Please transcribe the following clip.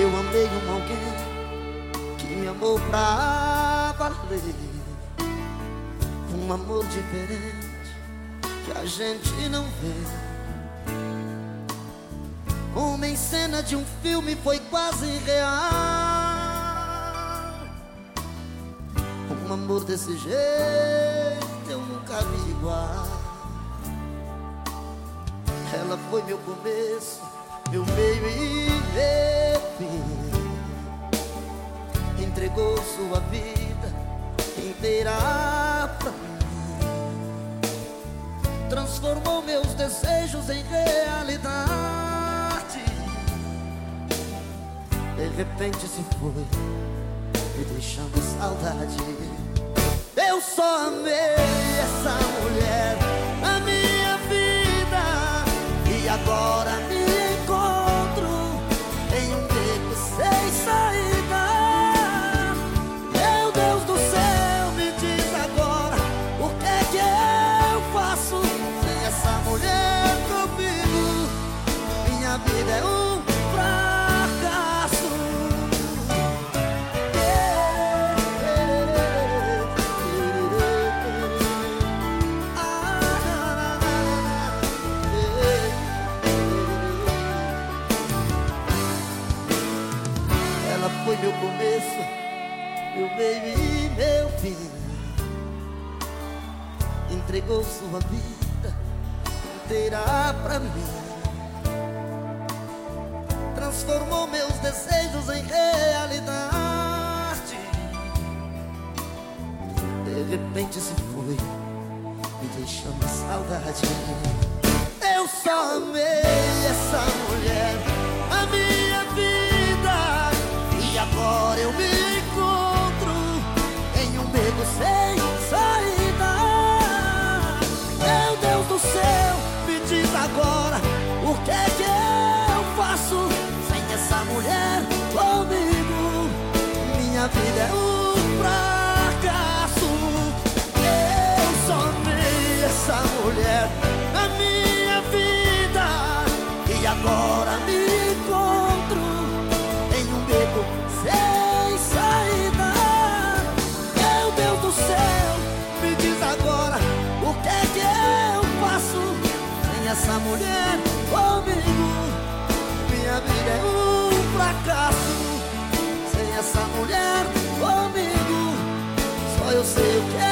Eu amei um alguém que me amou pra valer. Um amor diferente que a gente não vê. Como em cena de um filme foi quase real. Um amor desse jeito eu nunca vi igual. Ela foi meu começo, meu meio e meu Entregou sua vida inteira pra mim. Transformou meus desejos em realidade. De repente se foi, me deixando saudade. Eu só amei essa mulher foi meu começo, meu meio e meu fim. Entregou sua vida inteira pra mim. Transformou meus desejos em realidade. De repente se foi, me deixando saudade. Agora eu me encontro em um beco sem saída. Meu Deus do céu, me diz agora o que é que eu faço sem essa mulher comigo? Minha vida é um fracasso. Eu só amei essa mulher na minha vida e agora essa mulher comigo? Minha vida é um fracasso sem essa mulher comigo. Só eu sei o que é